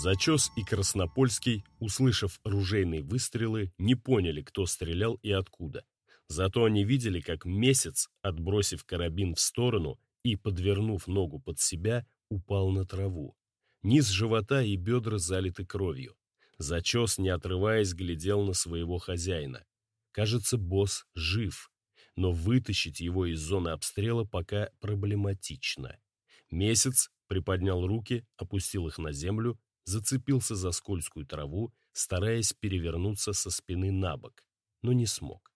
Зачес и Краснопольский, услышав ружейные выстрелы, не поняли, кто стрелял и откуда. Зато они видели, как месяц, отбросив карабин в сторону и, подвернув ногу под себя, упал на траву. Низ живота и бедра залиты кровью. Зачес, не отрываясь, глядел на своего хозяина. Кажется, босс жив, но вытащить его из зоны обстрела пока проблематично. Месяц приподнял руки, опустил их на землю, зацепился за скользкую траву, стараясь перевернуться со спины на бок, но не смог.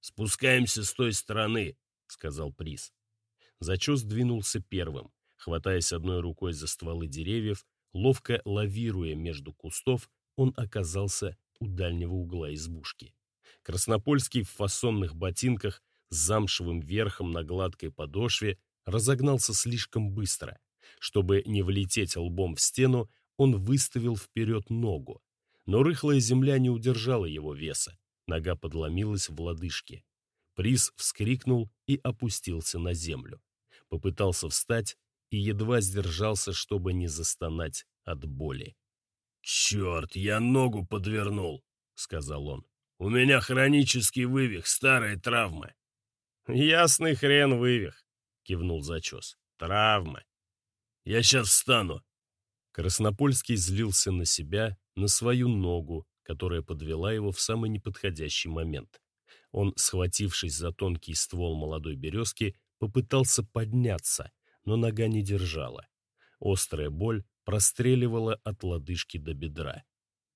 «Спускаемся с той стороны», — сказал Приз. Зачес двинулся первым, хватаясь одной рукой за стволы деревьев, ловко лавируя между кустов, он оказался у дальнего угла избушки. Краснопольский в фасонных ботинках с замшевым верхом на гладкой подошве разогнался слишком быстро. Чтобы не влететь лбом в стену, он выставил вперед ногу. Но рыхлая земля не удержала его веса. Нога подломилась в лодыжке. Приз вскрикнул и опустился на землю. Попытался встать и едва сдержался, чтобы не застонать от боли. «Черт, я ногу подвернул», — сказал он. «У меня хронический вывих, старая травма». «Ясный хрен вывих», — кивнул зачес. «Травма». «Я сейчас встану». Краснопольский злился на себя, на свою ногу, которая подвела его в самый неподходящий момент. Он, схватившись за тонкий ствол молодой березки, попытался подняться, но нога не держала. Острая боль простреливала от лодыжки до бедра.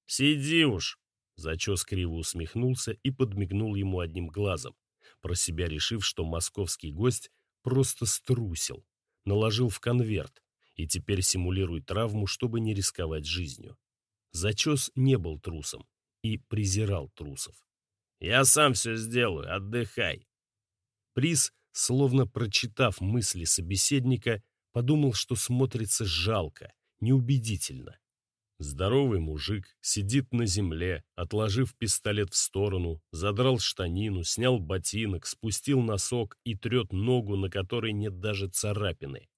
«Сиди уж!» Зачес криво усмехнулся и подмигнул ему одним глазом, про себя решив, что московский гость просто струсил, наложил в конверт и теперь симулирует травму, чтобы не рисковать жизнью. Зачес не был трусом и презирал трусов. «Я сам все сделаю, отдыхай!» Приз, словно прочитав мысли собеседника, подумал, что смотрится жалко, неубедительно. Здоровый мужик сидит на земле, отложив пистолет в сторону, задрал штанину, снял ботинок, спустил носок и трет ногу, на которой нет даже царапины.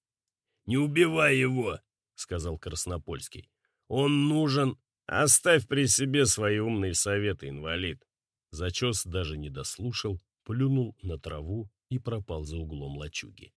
«Не убивай его!» — сказал Краснопольский. «Он нужен...» «Оставь при себе свои умные советы, инвалид!» Зачес даже не дослушал, плюнул на траву и пропал за углом лачуги.